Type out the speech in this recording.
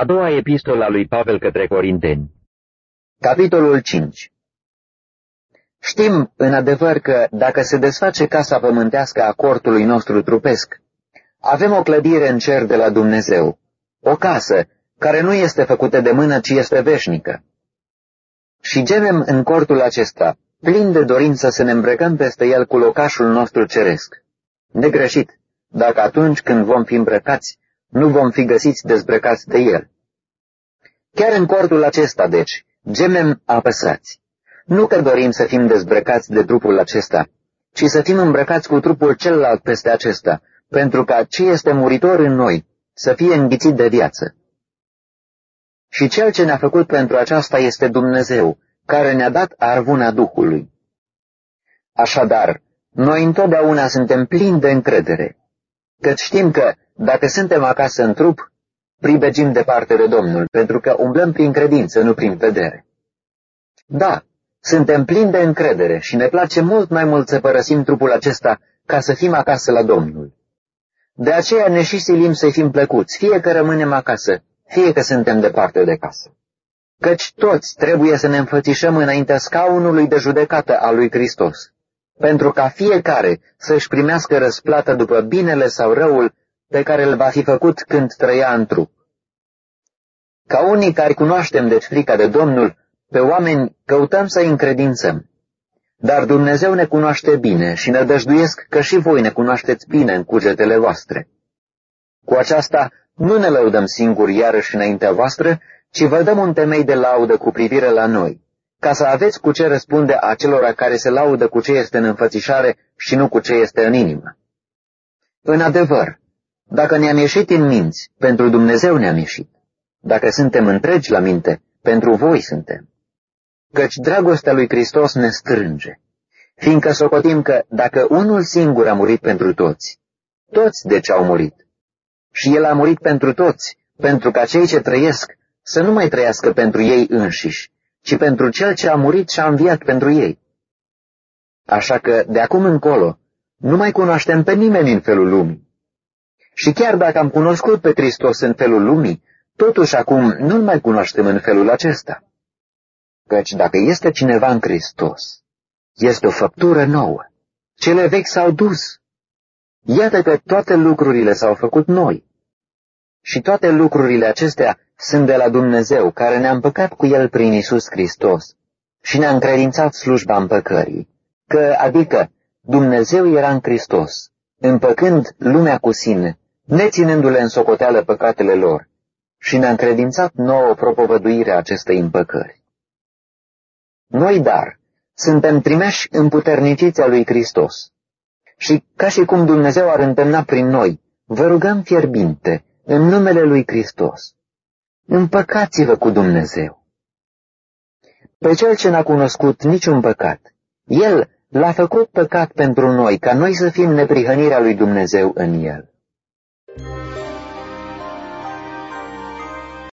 A doua epistola a lui Pavel către Corinteni Capitolul 5 Știm, în adevăr, că dacă se desface casa pământească a cortului nostru trupesc, avem o clădire în cer de la Dumnezeu, o casă care nu este făcută de mână, ci este veșnică. Și gemem în cortul acesta, plin de dorință să ne îmbrăcăm peste el cu locașul nostru ceresc. Negreșit, dacă atunci când vom fi îmbrăcați, nu vom fi găsiți dezbrăcați de el. Chiar în cortul acesta, deci, gemem apăsați. Nu că dorim să fim dezbrăcați de trupul acesta, ci să fim îmbrăcați cu trupul celălalt peste acesta, pentru ca ce este muritor în noi să fie înghițit de viață. Și cel ce ne-a făcut pentru aceasta este Dumnezeu, care ne-a dat arvuna Duhului. Așadar, noi întotdeauna suntem plini de încredere, căci știm că, dacă suntem acasă în trup, pribegim departe de Domnul, pentru că umblăm prin credință, nu prin vedere. Da, suntem plini de încredere și ne place mult mai mult să părăsim trupul acesta ca să fim acasă la Domnul. De aceea ne și silim să fim plăcuți, fie că rămânem acasă, fie că suntem departe de casă. Căci toți trebuie să ne înfățișăm înaintea scaunului de judecată al lui Hristos, pentru ca fiecare să-și primească răsplată după binele sau răul pe care îl va fi făcut când trăia în trup. Ca unii care cunoaștem de frica de Domnul, pe oameni căutăm să-i încredințăm. Dar Dumnezeu ne cunoaște bine și ne dăjduiesc că și voi ne cunoașteți bine în cugetele voastre. Cu aceasta nu ne lăudăm singuri iarăși înaintea voastră, ci vă dăm un temei de laudă cu privire la noi, ca să aveți cu ce răspunde acelora care se laudă cu ce este în înfățișare și nu cu ce este în inimă. În adevăr, dacă ne-am ieșit în minți, pentru Dumnezeu ne-am ieșit. Dacă suntem întregi la minte, pentru voi suntem. Căci dragostea lui Hristos ne strânge, fiindcă socotim că dacă unul singur a murit pentru toți, toți de ce au murit. Și El a murit pentru toți, pentru ca cei ce trăiesc să nu mai trăiască pentru ei înșiși, ci pentru Cel ce a murit și a înviat pentru ei. Așa că, de acum încolo, nu mai cunoaștem pe nimeni în felul lumii. Și chiar dacă am cunoscut pe Hristos în felul lumii, totuși acum nu-L mai cunoaștem în felul acesta. Căci dacă este cineva în Hristos, este o făptură nouă. Cele vechi s-au dus. Iată că toate lucrurile s-au făcut noi. Și toate lucrurile acestea sunt de la Dumnezeu, care ne-a împăcat cu El prin Isus Hristos și ne-a încredințat slujba împăcării, că, adică, Dumnezeu era în Hristos, împăcând lumea cu sine, neținându-le în socoteală păcatele lor, și ne-a încredințat nouă propovăduirea acestei împăcări. Noi, dar, suntem trimeși împuterniciți a lui Hristos. Și ca și cum Dumnezeu ar întemna prin noi, vă rugăm fierbinte, în numele lui Hristos, împăcați-vă cu Dumnezeu. Pe cel ce n-a cunoscut niciun păcat, El l-a făcut păcat pentru noi, ca noi să fim neprihănirea lui Dumnezeu în El.